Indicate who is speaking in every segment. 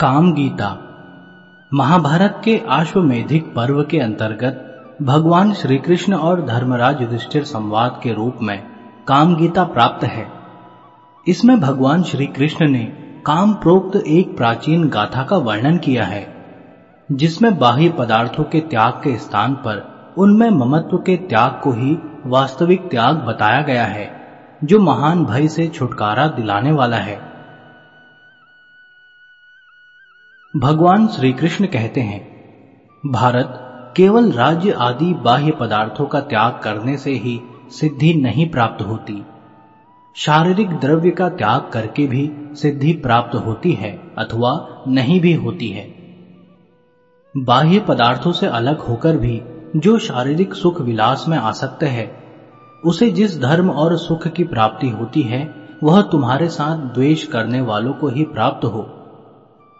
Speaker 1: काम गीता महाभारत के आश्वमेधिक पर्व के अंतर्गत भगवान श्री कृष्ण और धर्मराज युधिष्ठिर संवाद के रूप में काम गीता प्राप्त है। इसमें भगवान श्री कृष्ण ने काम प्रोक्त एक प्राचीन गाथा का वर्णन किया है, जिसमें बाह्य पदार्थों के त्याग के स्थान पर उनमें ममत्व के त्याग को ही वास्तविक त्याग बताया गया है, जो महान भय से छुटकारा दिलाने वाला है। भगवान श्री कृष्ण कहते हैं, भारत केवल राज्य आदि बाह्य पदार्थों का त्याग करने से ही सिद्धि नहीं प्राप्त होती। शारीरिक द्रव्य का त्याग करके भी सिद्धि प्राप्त होती है अथवा नहीं भी होती है। बाह्य पदार्थों से अलग होकर भी जो शारीरिक सुख विलास में आसक्त है, उसे जिस धर्म और सुख की प्राप्ति होती है, वह तुम्हारे साथ द्वेष करने वालों को ही प्राप्त हो।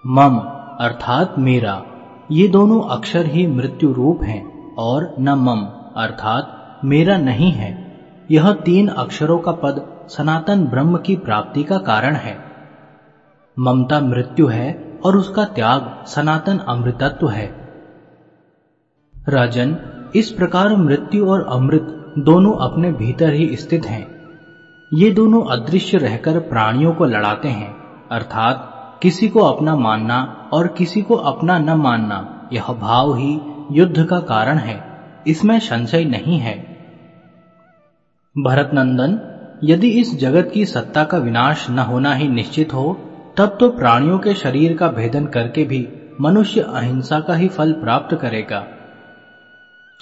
Speaker 1: मम अर्थात मेरा। ये दोनों अक्षर ही मृत्यु रूप हैं और न मम, अर्थात मेरा नहीं है। यह तीन अक्षरों का पद सनातन ब्रह्म की प्राप्ति का कारण है। ममता मृत्यु है और उसका त्याग सनातन अमृतत्व है। राजन, इस प्रकार मृत्यु और अमृत दोनों अपने भीतर ही स्थित हैं। ये दोनों अदृश्य रहकर प्राणियों को लड़ाते हैं, अर्थात किसी को अपना मानना और किसी को अपना न मानना, यह भाव ही युद्ध का कारण है। इसमें संशय नहीं है। भरत नंदन यदि इस जगत की सत्ता का विनाश न होना ही निश्चित हो, तब तो प्राणियों के शरीर का भेदन करके भी मनुष्य अहिंसा का ही फल प्राप्त करेगा।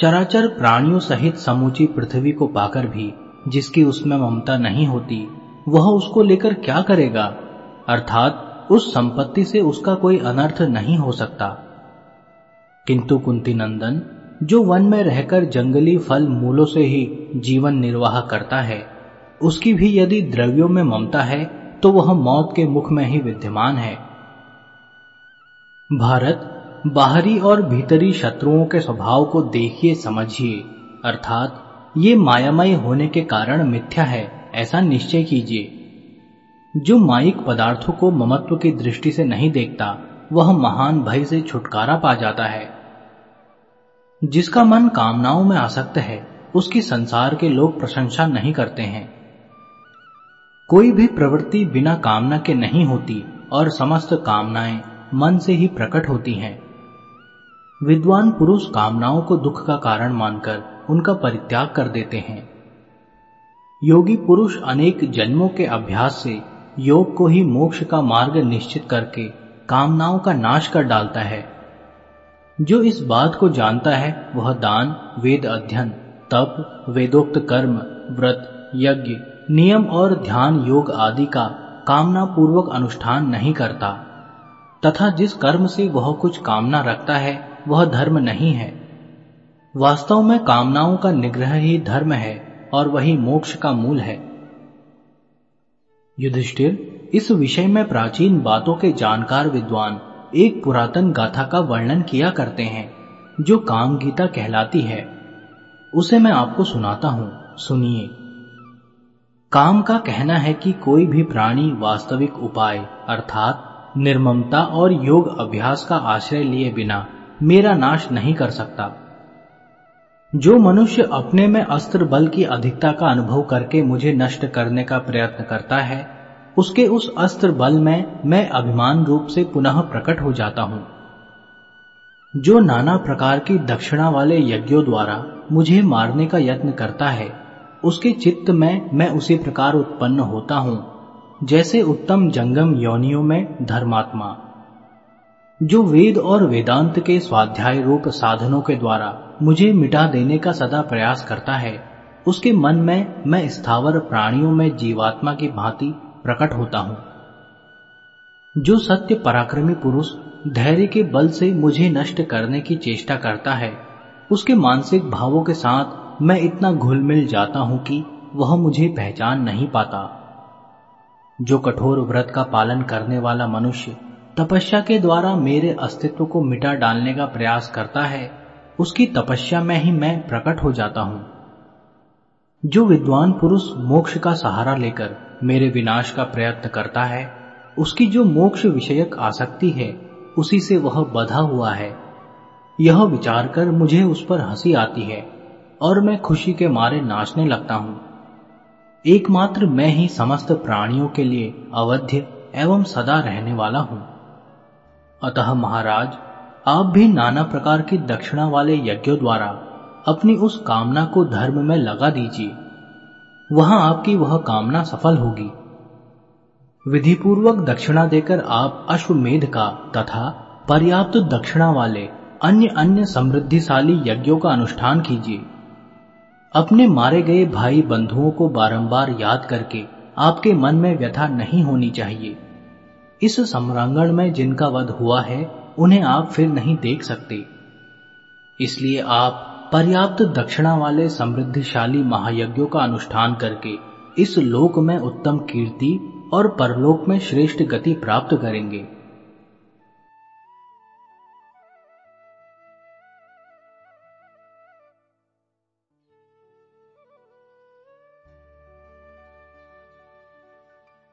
Speaker 1: चराचर प्राणियों सहित समूची पृथ्वी को पाकर भी, जिसकी उसमें ममता नहीं होती, वह उसको लेकर क्या करेगा? अर्थात उस संपत्ति से उसका कोई अनर्थ नहीं हो सकता। किंतु कुंती नंदन जो वन में रहकर जंगली फल मूलों से ही जीवन निर्वाह करता है, उसकी भी यदि द्रव्यों में ममता है तो वह मौत के मुख में ही विद्यमान है। भारत, बाहरी और भीतरी शत्रुओं के स्वभाव को देखिए, समझिए। अर्थात, ये मायामय होने के कारण मिथ्या है, ऐसा निश्चय कीजिए। जो माइक पदार्थों को ममत्व की दृष्टि से नहीं देखता, वह महान भय से छुटकारा पा जाता है। जिसका मन कामनाओं में आसक्त है, उसकी संसार के लोग प्रशंसा नहीं करते हैं। कोई भी प्रवृत्ति बिना कामना के नहीं होती और समस्त कामनाएँ मन से ही प्रकट होती हैं। विद्वान पुरुष कामनाओं को दुख का कारण मानकर उनका परित्याग कर देते हैं। योगी पुरुष अनेक जन्मों के अभ्यास से योग को ही मोक्ष का मार्ग निश्चित करके कामनाओं का नाश कर डालता है। जो इस बात को जानता है, वह दान, वेद अध्ययन, तप, वेदोक्त कर्म, व्रत, यज्ञ, नियम और ध्यान योग आदि का कामना पूर्वक अनुष्ठान नहीं करता। तथा जिस कर्म से वह कुछ कामना रखता है, वह धर्म नहीं है। वास्तव में कामनाओं का निग्रह ही धर्म है और वही मोक्ष का मूल है। युधिष्ठिर, इस विषय में प्राचीन बातों के जानकार विद्वान एक पुरातन गाथा का वर्णन किया करते हैं, जो काम गीता कहलाती है। उसे मैं आपको सुनाता हूँ। सुनिए। काम का कहना है कि कोई भी प्राणी वास्तविक उपाय, अर्थात निर्ममता और योग अभ्यास का आश्रय लिए बिना मेरा नाश नहीं कर सकता। जो मनुष्य अपने में अस्त्र बल की अधिकता का अनुभव करके मुझे नष्ट करने का प्रयत्न करता है, उसके उस अस्त्र बल में मैं अभिमान रूप से पुनः प्रकट हो जाता हूँ। जो नाना प्रकार की दक्षिणा वाले यज्ञों द्वारा मुझे मारने का यत्न करता है, उसके चित्त में मैं उसी प्रकार उत्पन्न होता हूँ, जैसे उत्तम जंगम योनियों में धर्मात्मा। जो वेद और वेदांत के स्वाध्याय रूप साधनों के द्वारा मुझे मिटा देने का सदा प्रयास करता है, उसके मन में मैं स्थावर प्राणियों में जीवात्मा की भांति प्रकट होता हूँ। जो सत्य पराक्रमी पुरुष धैर्य के बल से मुझे नष्ट करने की चेष्टा करता है, उसके मानसिक भावों के साथ मैं इतना घुल मिल जाता हूँ कि वह मुझे पहचान नहीं पाता। जो कठोर व्रत का पालन करने वाला मनुष्य तपस्या के द्वारा मेरे अस्तित्व को मिटा डालने का प्रयास करता है, उसकी तपस्या में ही मैं प्रकट हो जाता हूँ। जो विद्वान पुरुष मोक्ष का सहारा लेकर मेरे विनाश का प्रयत्न करता है, उसकी जो मोक्ष विषयक आसक्ति है, उसी से वह बधा हुआ है। यह विचार कर मुझे उस पर हँसी आती है और मैं खुशी के मारे नाचने लगता हूँ। एकमात्र मैं ही समस्त प्राणियों के लिए अवध्य एवं सदा रहने वाला हूँ। अतः महाराज, आप भी नाना प्रकार की दक्षिणा वाले यज्ञों द्वारा अपनी उस कामना को धर्म में लगा दीजिए। वहाँ आपकी वह कामना सफल होगी। विधिपूर्वक दक्षिणा देकर आप अश्वमेध का तथा पर्याप्त दक्षिणा वाले अन्य अन्य समृद्धिशाली यज्ञों का अनुष्ठान कीजिए। अपने मारे गए भाई बंधुओं को बारंबार याद करके आपके मन में व्यथा नहीं होनी चाहिए। इस सम्रांगण में जिनका वध हुआ है, उन्हें आप फिर नहीं देख सकते। इसलिए आप पर्याप्त दक्षिणा वाले समृद्धिशाली महायज्ञों का अनुष्ठान करके इस लोक में उत्तम कीर्ति और परलोक में श्रेष्ठ गति प्राप्त करेंगे।